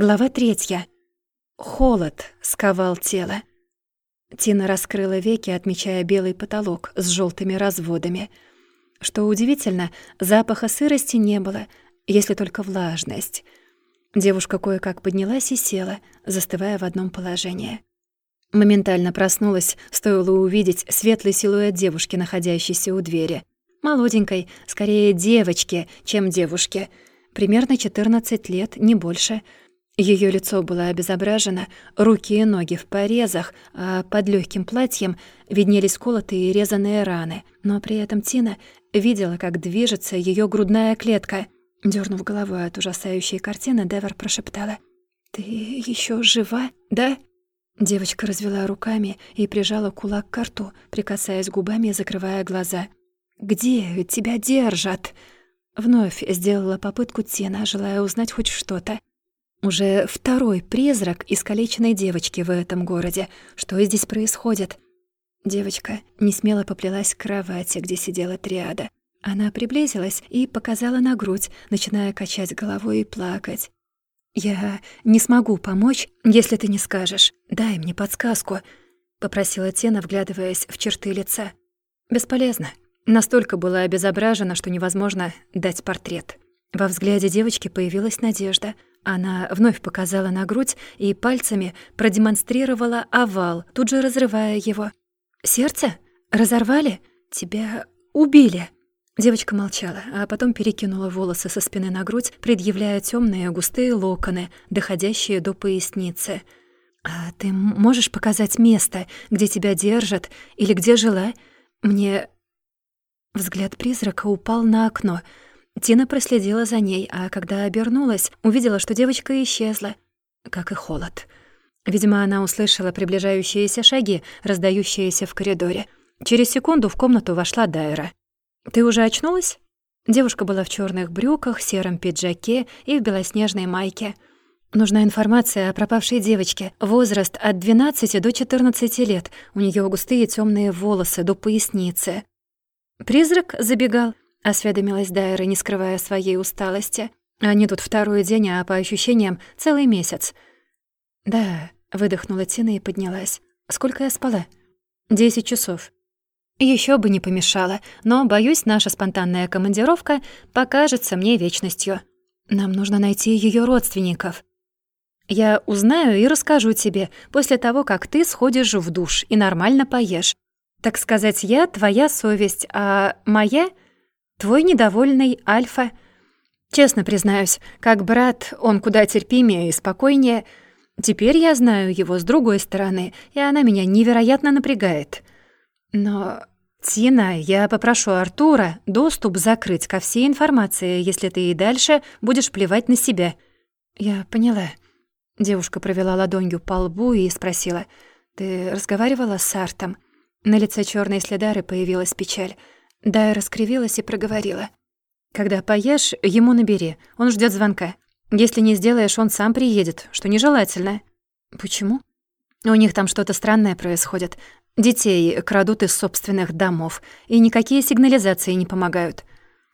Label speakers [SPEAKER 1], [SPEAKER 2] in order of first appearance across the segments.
[SPEAKER 1] Глава третья. Холод сковал тело. Тина раскрыла веки, отмечая белый потолок с желтыми разводами. Что удивительно, запаха сырости не было, если только влажность. Девушка кое-как поднялась и села, застывая в одном положении. Моментально проснулась, стоило увидеть светлый силуэт девушки, находящейся у двери. Молоденькой, скорее девочки, чем девушки. Примерно 14 лет, не больше — Её лицо было обезображено, руки и ноги в порезах, а под лёгким платьем виднелись колотые и резаные раны. Но при этом Тина видела, как движется её грудная клетка. Дёрнув головой от ужасающей картины, Девер прошептала. «Ты ещё жива, да?» Девочка развела руками и прижала кулак к рту, прикасаясь губами и закрывая глаза. «Где тебя держат?» Вновь сделала попытку Тина, желая узнать хоть что-то. Уже второй призрак искалеченной девочки в этом городе. Что здесь происходит? Девочка не смело поплелась к кровати, где сидела триада. Она приблизилась и показала на грудь, начиная качать головой и плакать. «Я не смогу помочь, если ты не скажешь. Дай мне подсказку», — попросила Тена, вглядываясь в черты лица. «Бесполезно. Настолько была обезображена, что невозможно дать портрет». Во взгляде девочки появилась надежда — она вновь показала на грудь и пальцами продемонстрировала овал, тут же разрывая его. «Сердце? Разорвали? Тебя убили?» Девочка молчала, а потом перекинула волосы со спины на грудь, предъявляя темные густые локоны, доходящие до поясницы. «А ты можешь показать место, где тебя держат или где жила? Мне...» Взгляд призрака упал на окно — Тина проследила за ней, а когда обернулась, увидела, что девочка исчезла, как и холод. Видимо, она услышала приближающиеся шаги, раздающиеся в коридоре. Через секунду в комнату вошла Дайра. «Ты уже очнулась?» Девушка была в черных брюках, сером пиджаке и в белоснежной майке. Нужна информация о пропавшей девочке. Возраст от 12 до 14 лет. У нее густые темные волосы до поясницы. Призрак забегал. — осведомилась Дайра, не скрывая своей усталости. «Они тут второй день, а по ощущениям целый месяц». «Да», — выдохнула Тина и поднялась. «Сколько я спала?» «Десять часов». Еще бы не помешало, но, боюсь, наша спонтанная командировка покажется мне вечностью. Нам нужно найти ее родственников. Я узнаю и расскажу тебе после того, как ты сходишь в душ и нормально поешь. Так сказать, я твоя совесть, а моя — Твой недовольный Альфа. Честно признаюсь, как брат, он куда терпимее и спокойнее. Теперь я знаю его с другой стороны, и она меня невероятно напрягает. Но, Тина, я попрошу Артура доступ закрыть ко всей информации, если ты и дальше будешь плевать на себя. Я поняла. Девушка провела ладонью по лбу и спросила, «Ты разговаривала с Артом?» На лице черной следары появилась печаль. Дая раскривилась и проговорила. «Когда поешь, ему набери, он ждет звонка. Если не сделаешь, он сам приедет, что нежелательно». «Почему?» «У них там что-то странное происходит. Детей крадут из собственных домов, и никакие сигнализации не помогают.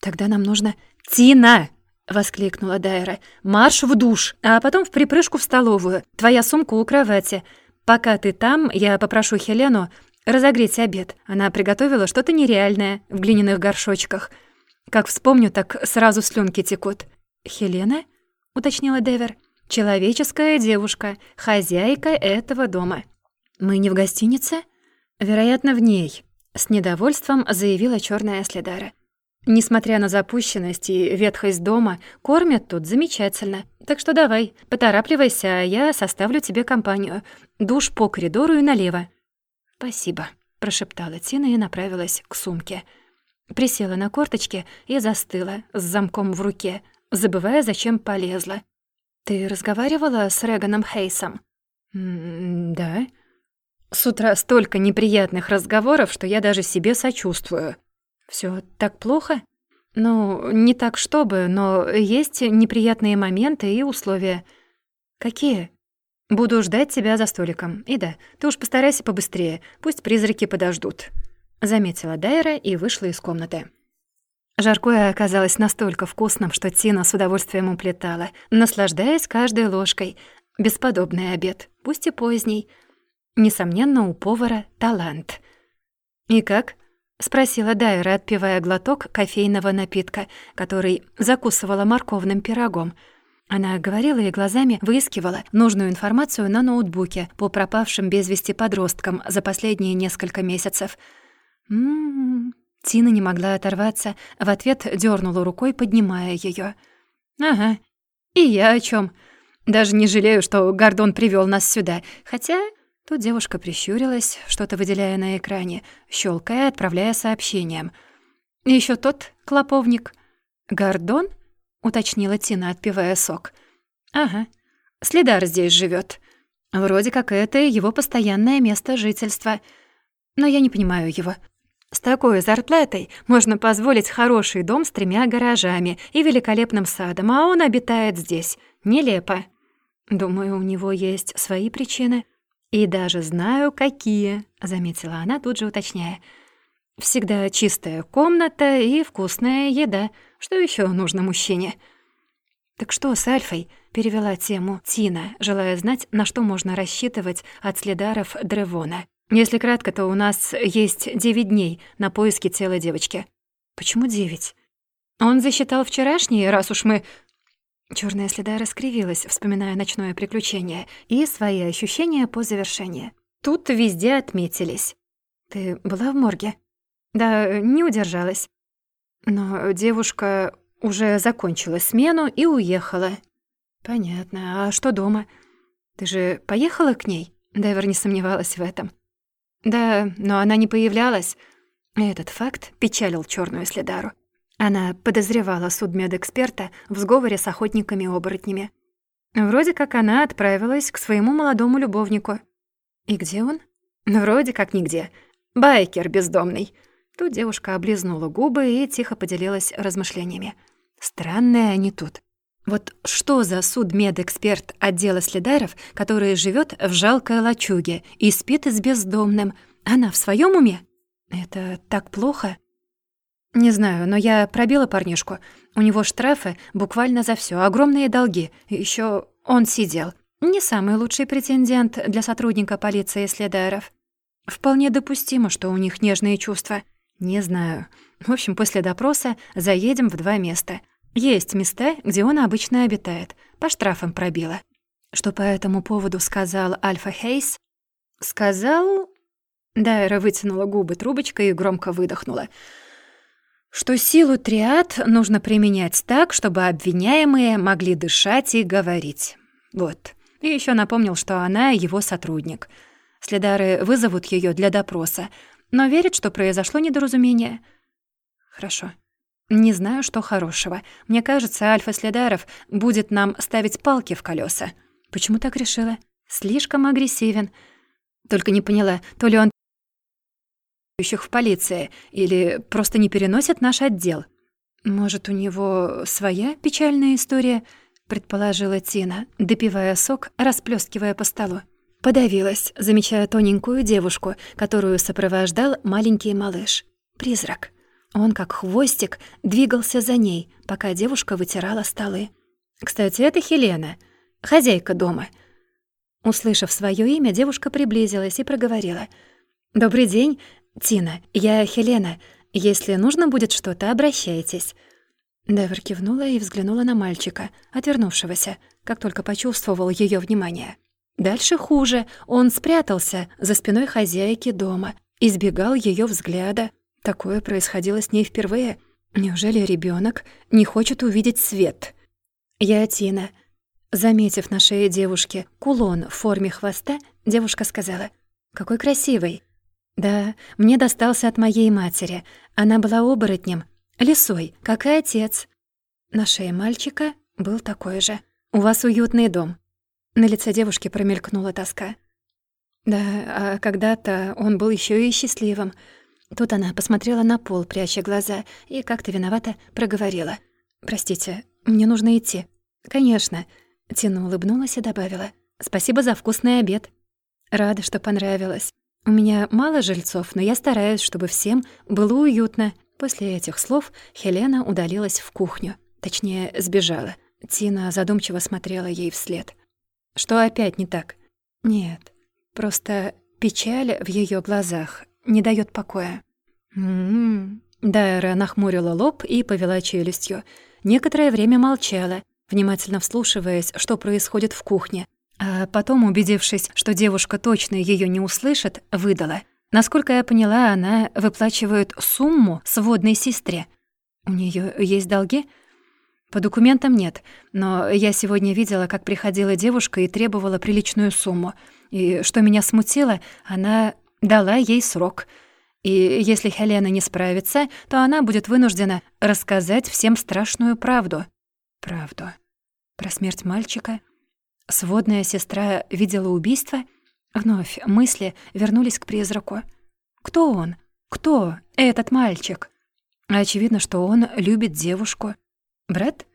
[SPEAKER 1] Тогда нам нужно...» «Тина!» — воскликнула Дайра. «Марш в душ, а потом в припрыжку в столовую. Твоя сумка у кровати. Пока ты там, я попрошу Хелену Разогреть обед. Она приготовила что-то нереальное в глиняных горшочках. Как вспомню, так сразу слюнки текут. «Хелена?» — уточнила Девер. «Человеческая девушка, хозяйка этого дома». «Мы не в гостинице?» «Вероятно, в ней», — с недовольством заявила черная следара. «Несмотря на запущенность и ветхость дома, кормят тут замечательно. Так что давай, поторапливайся, а я составлю тебе компанию. Душ по коридору и налево. «Спасибо», — прошептала Тина и направилась к сумке. Присела на корточки и застыла с замком в руке, забывая, зачем полезла. «Ты разговаривала с Реганом Хейсом?» «Да». «С утра столько неприятных разговоров, что я даже себе сочувствую. Все так плохо?» «Ну, не так чтобы, но есть неприятные моменты и условия». «Какие?» Буду ждать тебя за столиком. И да, ты уж постарайся побыстрее, пусть призраки подождут», — заметила Дайра и вышла из комнаты. Жаркое оказалось настолько вкусным, что Тина с удовольствием уплетала, наслаждаясь каждой ложкой. Бесподобный обед, пусть и поздний. Несомненно, у повара талант. «И как?» — спросила Дайра, отпивая глоток кофейного напитка, который закусывала морковным пирогом. Она говорила и глазами выискивала нужную информацию на ноутбуке по пропавшим без вести подросткам за последние несколько месяцев. «М-м-м...» Тина не могла оторваться, в ответ дернула рукой, поднимая ее. «Ага, и я о чем. Даже не жалею, что Гордон привел нас сюда. Хотя...» Тут девушка прищурилась, что-то выделяя на экране, щелкая, отправляя сообщением. Еще тот клоповник. «Гордон?» — уточнила Тина, отпивая сок. «Ага. Следар здесь живет. Вроде как это его постоянное место жительства. Но я не понимаю его. С такой зарплатой можно позволить хороший дом с тремя гаражами и великолепным садом, а он обитает здесь. Нелепо. Думаю, у него есть свои причины. И даже знаю, какие, заметила она, тут же уточняя. Всегда чистая комната и вкусная еда. Что еще нужно мужчине? Так что с Альфой? перевела тему Тина, желая знать, на что можно рассчитывать от следаров Древона. Если кратко, то у нас есть девять дней на поиски тела девочки. Почему девять? Он засчитал вчерашние, раз уж мы... Черная следа раскривилась, вспоминая ночное приключение и свои ощущения по завершении. Тут везде отметились. Ты была в морге? Да, не удержалась. Но девушка уже закончила смену и уехала. Понятно. А что дома? Ты же поехала к ней? Дэвер не сомневалась в этом. Да, но она не появлялась. Этот факт печалил черную следару. Она подозревала судмедэксперта в сговоре с охотниками-оборотнями. Вроде как она отправилась к своему молодому любовнику. И где он? Вроде как нигде. Байкер бездомный. Тут девушка облизнула губы и тихо поделилась размышлениями. Странные они тут. Вот что за судмедэксперт отдела следаров, который живет в жалкой лачуге и спит с бездомным? Она в своем уме? Это так плохо? Не знаю, но я пробила парнишку. У него штрафы буквально за все, огромные долги. Еще он сидел. Не самый лучший претендент для сотрудника полиции следаров. Вполне допустимо, что у них нежные чувства. Не знаю. В общем, после допроса заедем в два места — есть места, где он обычно обитает. По штрафам пробила. Что по этому поводу сказал Альфа Хейс? Сказал... Дайра вытянула губы трубочкой и громко выдохнула. Что силу триад нужно применять так, чтобы обвиняемые могли дышать и говорить. Вот. И еще напомнил, что она его сотрудник. Следары вызовут ее для допроса, но верит, что произошло недоразумение. Хорошо. Не знаю, что хорошего. Мне кажется, Альфа Следаров будет нам ставить палки в колеса. Почему так решила? Слишком агрессивен. Только не поняла, то ли он в полиции или просто не переносит наш отдел. Может, у него своя печальная история, предположила Тина, допивая сок, расплескивая по столу. Подавилась, замечая тоненькую девушку, которую сопровождал маленький малыш. Призрак. Он, как хвостик, двигался за ней, пока девушка вытирала столы. «Кстати, это Хелена, хозяйка дома». Услышав свое имя, девушка приблизилась и проговорила. «Добрый день, Тина, я Хелена. Если нужно будет что-то, обращайтесь». Девер кивнула и взглянула на мальчика, отвернувшегося, как только почувствовал ее внимание. Дальше хуже. Он спрятался за спиной хозяйки дома, избегал ее взгляда, Такое происходило с ней впервые. Неужели ребенок не хочет увидеть свет? Я Тина. Заметив на шее девушки кулон в форме хвоста, девушка сказала, «Какой красивый». «Да, мне достался от моей матери. Она была оборотнем, лисой, как и отец». На шее мальчика был такой же. «У вас уютный дом». На лице девушки промелькнула тоска. Да, а когда-то он был еще и счастливым. Тут она посмотрела на пол, пряча глаза, и как-то виновато проговорила. «Простите, мне нужно идти». «Конечно». Тина улыбнулась и добавила. «Спасибо за вкусный обед». «Рада, что понравилось. У меня мало жильцов, но я стараюсь, чтобы всем было уютно. После этих слов Хелена удалилась в кухню. Точнее, сбежала. Тина задумчиво смотрела ей вслед. Что опять не так? Нет, просто печаль в ее глазах не дает покоя. «М-м-м». Дайра нахмурила лоб и повела челюстью. Некоторое время молчала, внимательно вслушиваясь, что происходит в кухне. А потом, убедившись, что девушка точно ее не услышит, выдала. Насколько я поняла, она выплачивает сумму сводной сестре. У нее есть долги? По документам нет, но я сегодня видела, как приходила девушка и требовала приличную сумму. И что меня смутило, она дала ей срок — и если Хелена не справится, то она будет вынуждена рассказать всем страшную правду. Правду. Про смерть мальчика. Сводная сестра видела убийство. Вновь мысли вернулись к призраку. Кто он? Кто этот мальчик? Очевидно, что он любит девушку. Брат?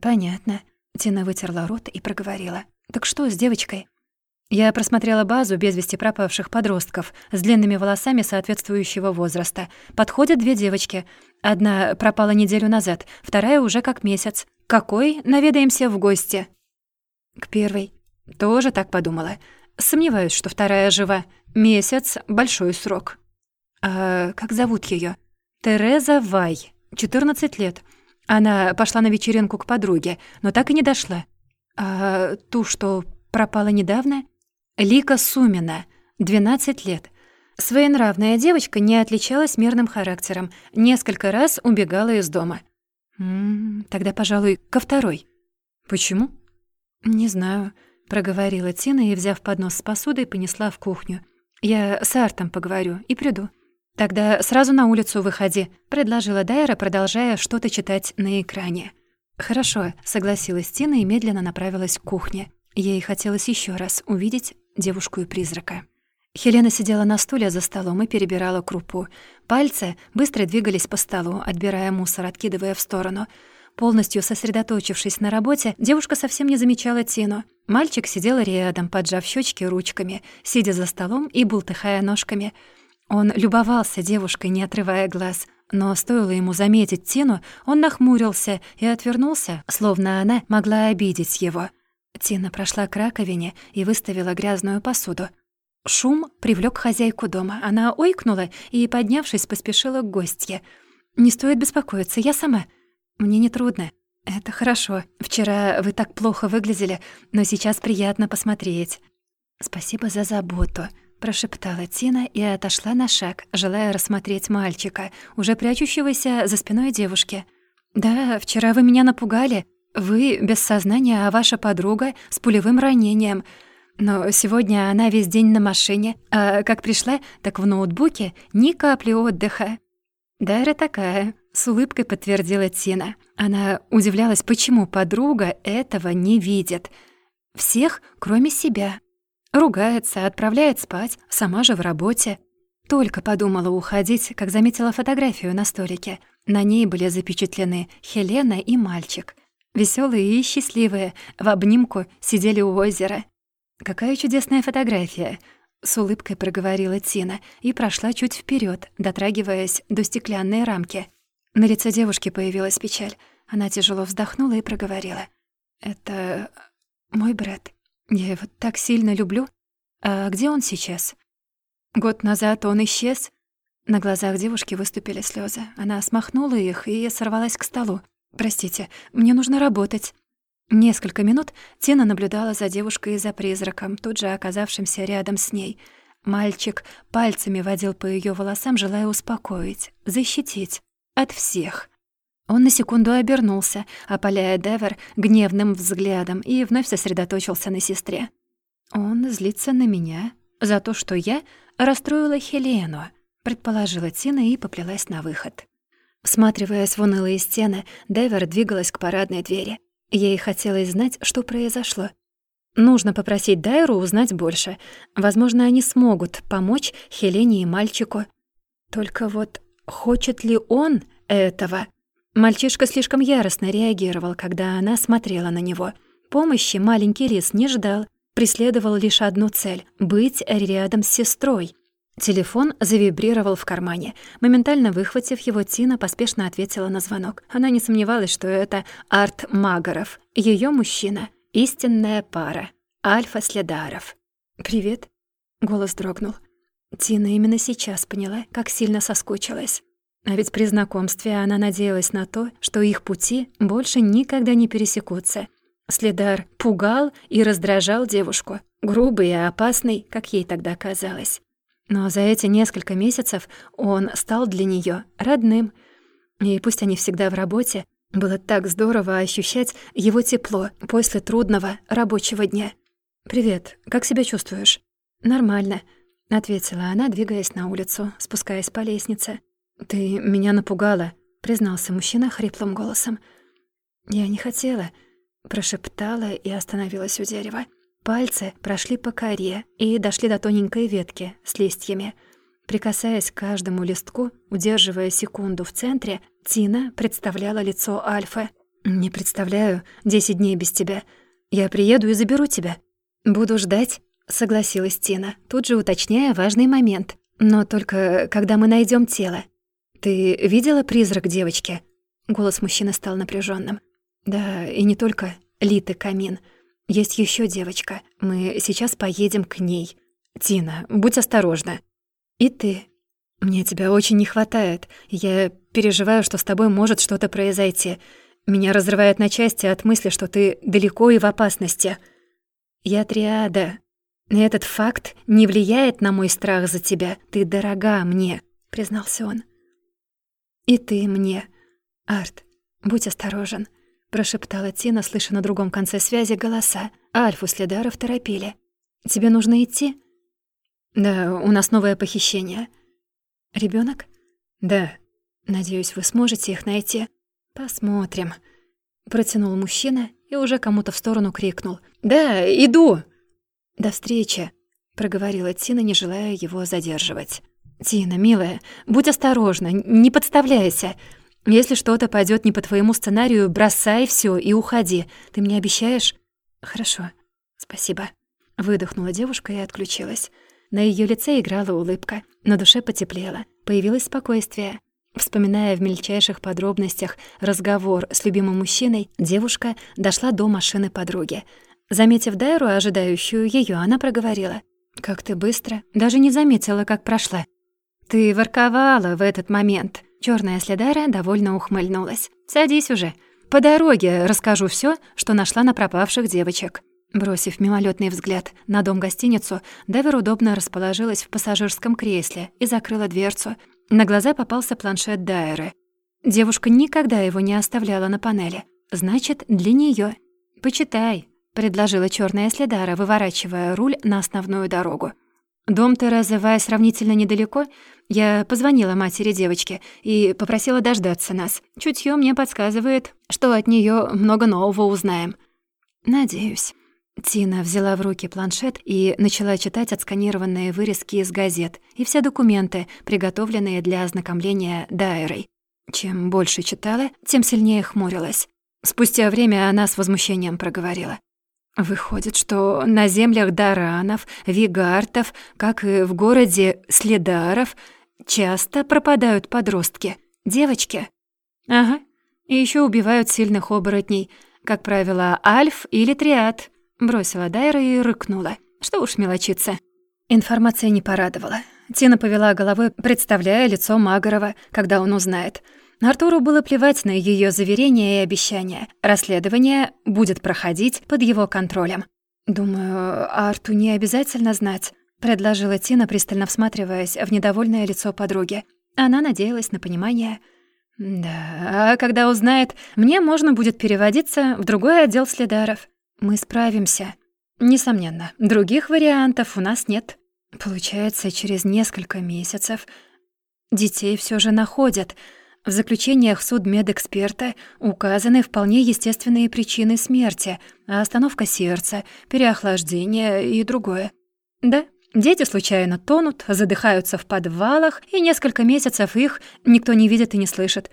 [SPEAKER 1] Понятно. Тина вытерла рот и проговорила. «Так что с девочкой?» Я просмотрела базу без вести пропавших подростков с длинными волосами соответствующего возраста. Подходят две девочки. Одна пропала неделю назад, вторая уже как месяц. Какой? Наведаемся в гости. К первой. Тоже так подумала. Сомневаюсь, что вторая жива. Месяц — большой срок. А как зовут ее? Тереза Вай, 14 лет. Она пошла на вечеринку к подруге, но так и не дошла. А ту, что пропала недавно, Лика Сумина, 12 лет. Своенравная девочка не отличалась мирным характером, несколько раз убегала из дома. М -м, тогда, пожалуй, ко второй. Почему? Не знаю, проговорила Тина и, взяв поднос с посудой, понесла в кухню. Я с Артом поговорю и приду. Тогда сразу на улицу выходи, предложила Дайра, продолжая что-то читать на экране. Хорошо, согласилась Тина и медленно направилась к кухне. Ей хотелось еще раз увидеть девушку и призрака. Хелена сидела на стуле за столом и перебирала крупу. Пальцы быстро двигались по столу, отбирая мусор, откидывая в сторону. Полностью сосредоточившись на работе, девушка совсем не замечала Тину. Мальчик сидел рядом, поджав щечки ручками, сидя за столом и бултыхая ножками. Он любовался девушкой, не отрывая глаз. Но стоило ему заметить Тину, он нахмурился и отвернулся, словно она могла обидеть его — Тина прошла к раковине и выставила грязную посуду. Шум привлёк хозяйку дома. Она ойкнула и, поднявшись, поспешила к гостье. «Не стоит беспокоиться, я сама. Мне не трудно. Это хорошо. Вчера вы так плохо выглядели, но сейчас приятно посмотреть». «Спасибо за заботу», — прошептала Тина и отошла на шаг, желая рассмотреть мальчика, уже прячущегося за спиной девушки. «Да, вчера вы меня напугали», вы без сознания, а ваша подруга с пулевым ранением. Но сегодня она весь день на машине, а как пришла, так в ноутбуке ни капли отдыха. Дайра такая, с улыбкой подтвердила Тина. Она удивлялась, почему подруга этого не видит. Всех, кроме себя. Ругается, отправляет спать, сама же в работе. Только подумала уходить, как заметила фотографию на столике. На ней были запечатлены Хелена и мальчик. Веселые и счастливые, в обнимку сидели у озера. «Какая чудесная фотография!» — с улыбкой проговорила Тина и прошла чуть вперед, дотрагиваясь до стеклянной рамки. На лице девушки появилась печаль. Она тяжело вздохнула и проговорила. «Это мой брат. Я его так сильно люблю. А где он сейчас?» «Год назад он исчез». На глазах девушки выступили слезы. Она смахнула их и сорвалась к столу. «Простите, мне нужно работать». Несколько минут Тина наблюдала за девушкой и за призраком, тут же оказавшимся рядом с ней. Мальчик пальцами водил по ее волосам, желая успокоить, защитить. От всех. Он на секунду обернулся, опаляя Девер гневным взглядом, и вновь сосредоточился на сестре. «Он злится на меня за то, что я расстроила Хелену», предположила Тина и поплелась на выход. Всматриваясь в унылые стены, Девер двигалась к парадной двери. Ей хотелось знать, что произошло. Нужно попросить Дайру узнать больше. Возможно, они смогут помочь Хелене и мальчику. Только вот хочет ли он этого? Мальчишка слишком яростно реагировал, когда она смотрела на него. Помощи маленький Рис не ждал, преследовал лишь одну цель — быть рядом с сестрой. Телефон завибрировал в кармане. Моментально выхватив его, Тина поспешно ответила на звонок. Она не сомневалась, что это Арт Магаров, ее мужчина, истинная пара, Альфа Следаров. «Привет», — голос дрогнул. Тина именно сейчас поняла, как сильно соскучилась. А ведь при знакомстве она надеялась на то, что их пути больше никогда не пересекутся. Следар пугал и раздражал девушку, грубый и опасный, как ей тогда казалось. Но за эти несколько месяцев он стал для нее родным. И пусть они всегда в работе, было так здорово ощущать его тепло после трудного рабочего дня. «Привет, как себя чувствуешь?» «Нормально», — ответила она, двигаясь на улицу, спускаясь по лестнице. «Ты меня напугала», — признался мужчина хриплым голосом. «Я не хотела», — прошептала и остановилась у дерева. Пальцы прошли по коре и дошли до тоненькой ветки с листьями. Прикасаясь к каждому листку, удерживая секунду в центре, Тина представляла лицо Альфы. «Не представляю, десять дней без тебя. Я приеду и заберу тебя». «Буду ждать», — согласилась Тина, тут же уточняя важный момент. «Но только когда мы найдем тело». «Ты видела призрак девочки?» Голос мужчины стал напряженным. «Да, и не только Литы Камин». Есть еще девочка. Мы сейчас поедем к ней. Тина, будь осторожна. И ты. Мне тебя очень не хватает. Я переживаю, что с тобой может что-то произойти. Меня разрывает на части от мысли, что ты далеко и в опасности. Я триада. Этот факт не влияет на мой страх за тебя. Ты дорога мне, признался он. И ты мне. Арт, будь осторожен прошептала Тина, слыша на другом конце связи голоса. Альфу Следаров торопили. «Тебе нужно идти?» «Да, у нас новое похищение». Ребенок? «Да. Надеюсь, вы сможете их найти». «Посмотрим», — протянул мужчина и уже кому-то в сторону крикнул. «Да, иду!» «До встречи», — проговорила Тина, не желая его задерживать. «Тина, милая, будь осторожна, не подставляйся. Если что-то пойдет не по твоему сценарию, бросай все и уходи. Ты мне обещаешь? Хорошо. Спасибо. Выдохнула девушка и отключилась. На ее лице играла улыбка, на душе потеплело, появилось спокойствие. Вспоминая в мельчайших подробностях разговор с любимым мужчиной, девушка дошла до машины подруги. Заметив Дайру, ожидающую ее, она проговорила. «Как ты быстро. Даже не заметила, как прошла. Ты ворковала в этот момент». Черная следара довольно ухмыльнулась. «Садись уже. По дороге расскажу все, что нашла на пропавших девочек». Бросив мимолетный взгляд на дом-гостиницу, Девер удобно расположилась в пассажирском кресле и закрыла дверцу. На глаза попался планшет Дайеры. Девушка никогда его не оставляла на панели. Значит, для нее. «Почитай», — предложила черная следара, выворачивая руль на основную дорогу. Дом Терезы Вай сравнительно недалеко. Я позвонила матери девочки и попросила дождаться нас. Чутье мне подсказывает, что от нее много нового узнаем. Надеюсь. Тина взяла в руки планшет и начала читать отсканированные вырезки из газет и все документы, приготовленные для ознакомления Дайрой. Чем больше читала, тем сильнее хмурилась. Спустя время она с возмущением проговорила. Выходит, что на землях Даранов, Вигартов, как и в городе Следаров, часто пропадают подростки, девочки. Ага, и еще убивают сильных оборотней, как правило, альф или триад. Бросила Дайра и рыкнула. Что уж мелочиться. Информация не порадовала. Тина повела головой, представляя лицо Магарова, когда он узнает — Артуру было плевать на ее заверения и обещания. Расследование будет проходить под его контролем. «Думаю, Арту не обязательно знать», — предложила Тина, пристально всматриваясь в недовольное лицо подруги. Она надеялась на понимание. «Да, а когда узнает, мне можно будет переводиться в другой отдел следаров. Мы справимся». «Несомненно, других вариантов у нас нет». Получается, через несколько месяцев детей все же находят — в заключениях судмедэксперта указаны вполне естественные причины смерти, остановка сердца, переохлаждение и другое. Да, дети случайно тонут, задыхаются в подвалах, и несколько месяцев их никто не видит и не слышит.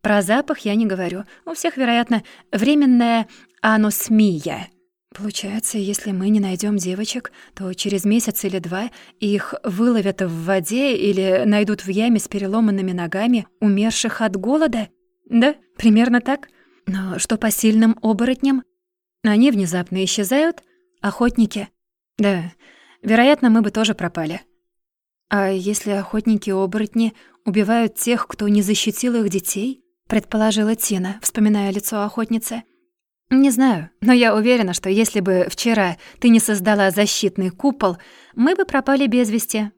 [SPEAKER 1] Про запах я не говорю. У всех, вероятно, временная аносмия. Получается, если мы не найдем девочек, то через месяц или два их выловят в воде или найдут в яме с переломанными ногами, умерших от голода? Да, примерно так. Но что по сильным оборотням? Они внезапно исчезают? Охотники? Да, вероятно, мы бы тоже пропали. А если охотники-оборотни убивают тех, кто не защитил их детей? Предположила Тина, вспоминая лицо охотницы. — «Не знаю, но я уверена, что если бы вчера ты не создала защитный купол, мы бы пропали без вести.